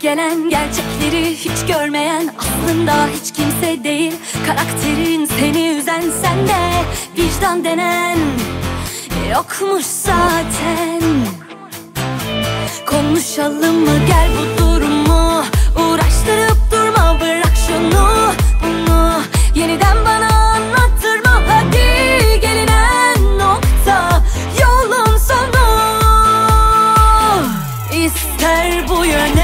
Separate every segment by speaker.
Speaker 1: gelen gerçekleri hiç görmeyen Aslında hiç kimse değil. Karakterin seni üzen sende Vicdan denen yokmuş zaten. Konuşalım mı gel bu durumu? Uğraştırıp durma bırak şunu bunu Yeniden bana anlattırma. Hadi gelinen nokta Yolun sonu. İster bu yöne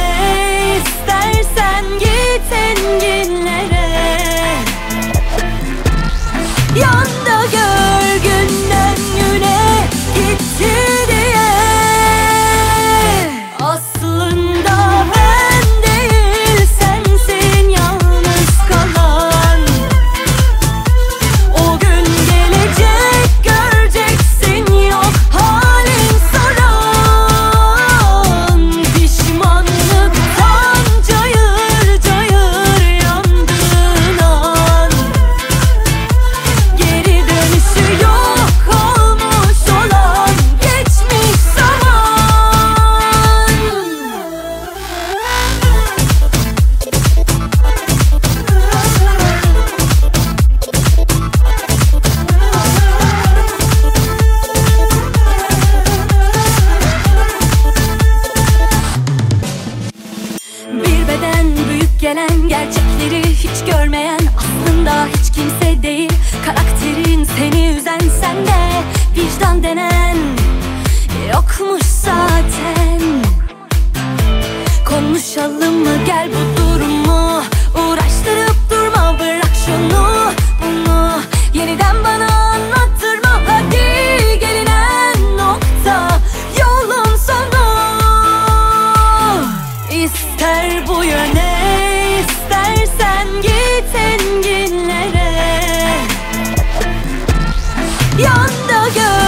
Speaker 1: gelen gerçekleri hiç görmeyen Aslında hiç kimse değil. Karakterin seni üzen sende Vicdan denen yokmuş zaten. Konuşalım mı? Gel bu durumu Yanda gör.